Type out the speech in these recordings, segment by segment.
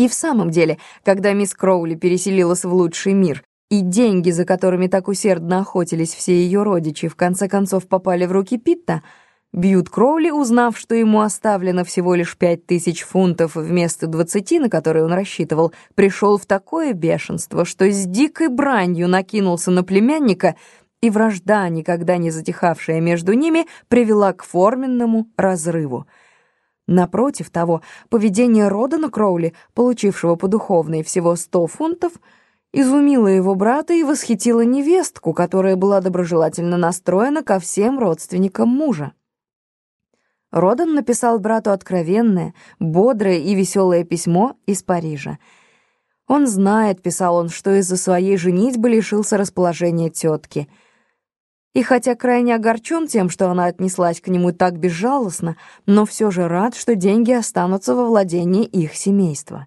И в самом деле, когда мисс Кроули переселилась в лучший мир, и деньги, за которыми так усердно охотились все ее родичи, в конце концов попали в руки Питта, Бьют Кроули, узнав, что ему оставлено всего лишь пять тысяч фунтов вместо двадцати, на которые он рассчитывал, пришел в такое бешенство, что с дикой бранью накинулся на племянника, и вражда, никогда не затихавшая между ними, привела к форменному разрыву. Напротив того, поведение Родана Кроули, получившего по духовной всего сто фунтов, изумило его брата и восхитило невестку, которая была доброжелательно настроена ко всем родственникам мужа. Родан написал брату откровенное, бодрое и веселое письмо из Парижа. Он знает, писал он, что из-за своей женитьбы лишился расположения тетки. И хотя крайне огорчен тем, что она отнеслась к нему так безжалостно, но все же рад, что деньги останутся во владении их семейства.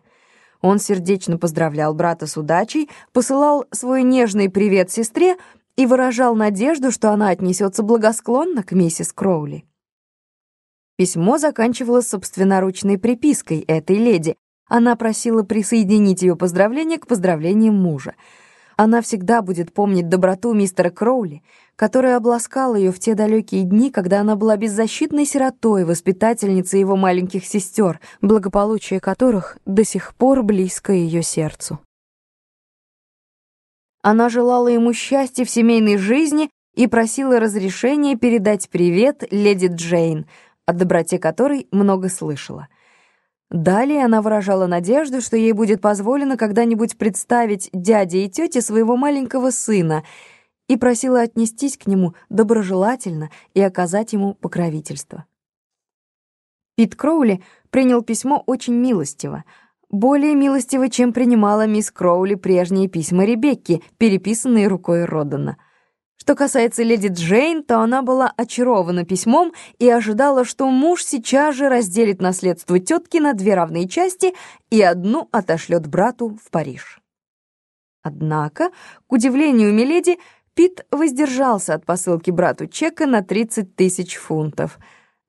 Он сердечно поздравлял брата с удачей, посылал свой нежный привет сестре и выражал надежду, что она отнесется благосклонно к миссис Кроули. Письмо заканчивалось собственноручной припиской этой леди. Она просила присоединить ее поздравления к поздравлениям мужа. Она всегда будет помнить доброту мистера Кроули, который обласкал ее в те далекие дни, когда она была беззащитной сиротой, воспитательницей его маленьких сестер, благополучие которых до сих пор близко ее сердцу. Она желала ему счастья в семейной жизни и просила разрешения передать привет леди Джейн, о доброте которой много слышала. Далее она выражала надежду, что ей будет позволено когда-нибудь представить дяде и тете своего маленького сына, и просила отнестись к нему доброжелательно и оказать ему покровительство. Пит Кроули принял письмо очень милостиво, более милостиво, чем принимала мисс Кроули прежние письма Ребекки, переписанные рукой Роддена — что касается леди Джейн, то она была очарована письмом и ожидала, что муж сейчас же разделит наследство тетки на две равные части и одну отошлет брату в Париж. Однако, к удивлению Миледи, Пит воздержался от посылки брату чека на 30 тысяч фунтов.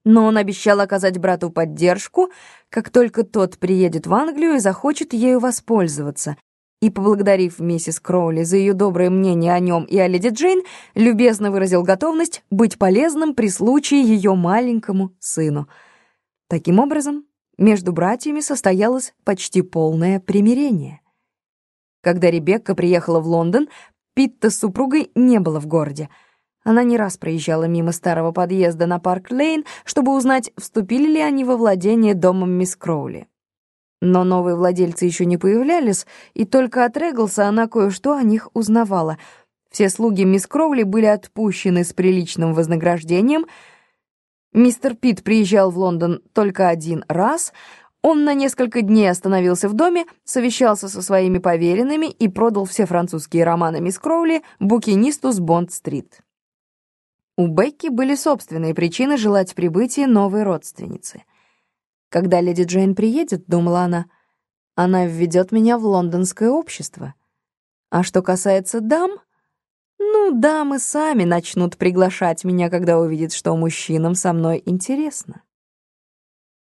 Но он обещал оказать брату поддержку, как только тот приедет в Англию и захочет ею воспользоваться, и, поблагодарив миссис Кроули за ее доброе мнение о нем и о леди Джейн, любезно выразил готовность быть полезным при случае ее маленькому сыну. Таким образом, между братьями состоялось почти полное примирение. Когда Ребекка приехала в Лондон, Питта с супругой не было в городе. Она не раз проезжала мимо старого подъезда на Парк-Лейн, чтобы узнать, вступили ли они во владение домом мисс Кроули. Но новые владельцы еще не появлялись, и только от Реглса она кое-что о них узнавала. Все слуги мисс Кроули были отпущены с приличным вознаграждением. Мистер Пит приезжал в Лондон только один раз. Он на несколько дней остановился в доме, совещался со своими поверенными и продал все французские романы мисс Кроули букинисту с Бонд-стрит. У Бекки были собственные причины желать прибытия новой родственницы — когда леди Джейн приедет, думала она, она введет меня в лондонское общество. А что касается дам, ну, дамы сами начнут приглашать меня, когда увидят, что мужчинам со мной интересно.